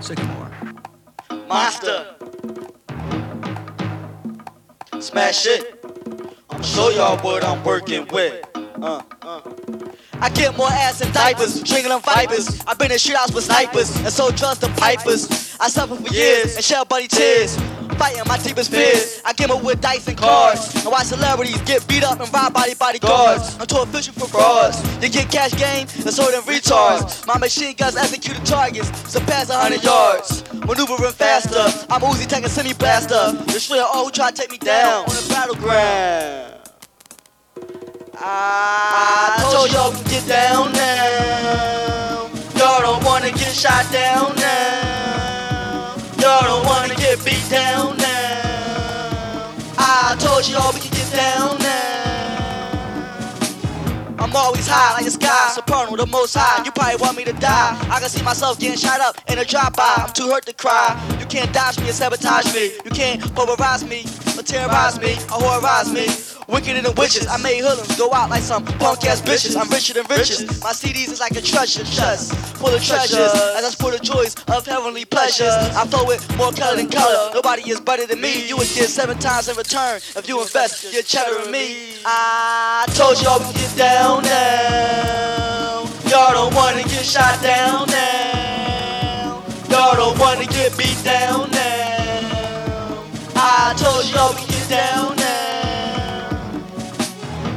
Sycamore. Monster. Smash it. I'ma show y'all what I'm working with. Uh, uh. I get more ass than diapers, drinking them vipers. I've been in shootouts with snipers, and so trust the pipers. I suffer for years and shed buddy tears. Fighting my deepest fears. I game up with dice and cards. I watch celebrities get beat up and robbed by their bodyguards. I'm too efficient for frauds. You get cash game and so them retards. My machine guns executing targets, surpass a hundred yards. Maneuvering faster. I'm Uzi taking semi blaster. Destroy all who try to take me down on the battleground. I told y'all can get down now. Y'all don't wanna get shot down now. Down now. I told y'all we can get down now. I'm always high like the sky, supernal, the most high. You probably want me to die. I can see myself getting shot up in a drive-by. I'm too hurt to cry. You can't dodge me or sabotage me. You can't pulverize me or terrorize me or horrorize me. Wicked than the witches, I made hoodlums go out like some punk ass bitches. I'm richer than riches. My CDs is like a treasure chest full of treasures. As I joys of heavenly pleasures, I flow with more color than color. Nobody is better than me. You would get seven times in return if you invest your cheddar in me. I told y'all we get down now. Y'all don't wanna get shot down now. Y'all don't wanna get beat down now. I told y'all we get down now.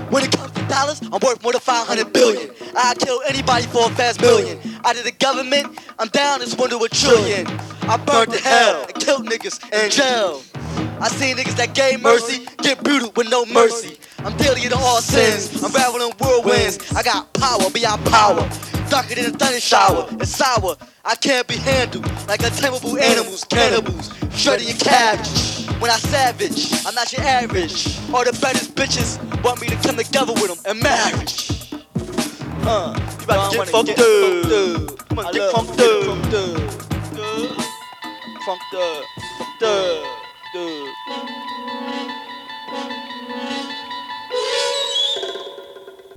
When it comes to dollars, I'm worth more than 500 billion. I kill anybody for a fast million. Out of the government, I'm down this one to a trillion. I burned to hell and killed niggas in jail. I seen niggas that gave mercy get brutal with no mercy. I'm dealing in all sins. I'm raveling whirlwinds. I got power beyond power. Darker than a thunder shower. It's sour. I can't be handled like untamable animals, cannibals, shredding your cabbage. When I savage, I'm not your average. All the baddest bitches want me to come together with them in marriage. Uh, vas kick funk 2. Comment kick 2